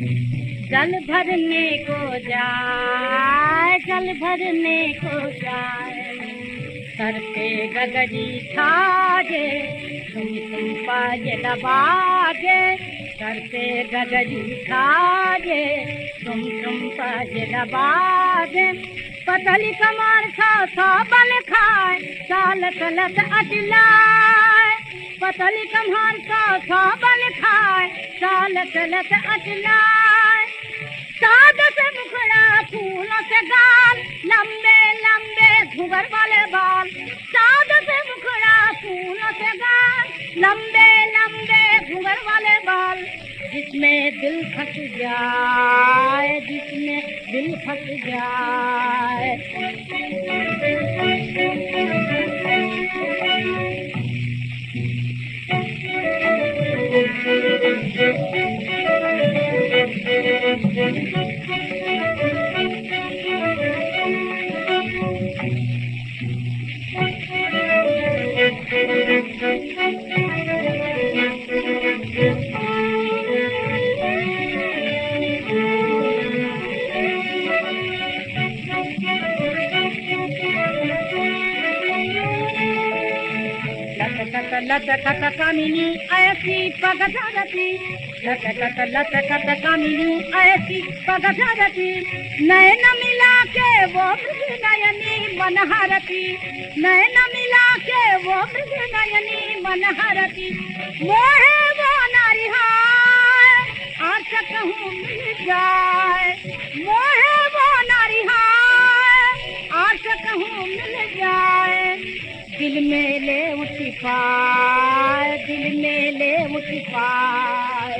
जल भरने को जाए, जल भरने को जाए। सर पे गगरी छागे तुम तुम पाजे दबागे। पे गगरी छागे तुम तुम पाजे दबागे। पतली कमर सा सा बल खाए चाल चलत अटलाए पतली कमर सा सा बल खाए चाल चलत अटलाए साद से मुखड़ा फूलों से गाल, लंबे लंबे घुगर वाले बाल। साद से मुखड़ा फूलों से गाल, लंबे लंबे घुगर वाले बाल। जिसमें दिल फंस जाए, जिसमें दिल फंस जाए। लटकत लटकत कामिनी ऐसी पगधरती लटकत लटकत कामिनी ऐसी पगधरती नयन मिला के वो नयनी मनहरती नयन मिला के वो नयनी मनहरती मोहे वो नारिहाय आश कहूँ मिल जाए वो नारिहाय उठ पाए दिल में ले पार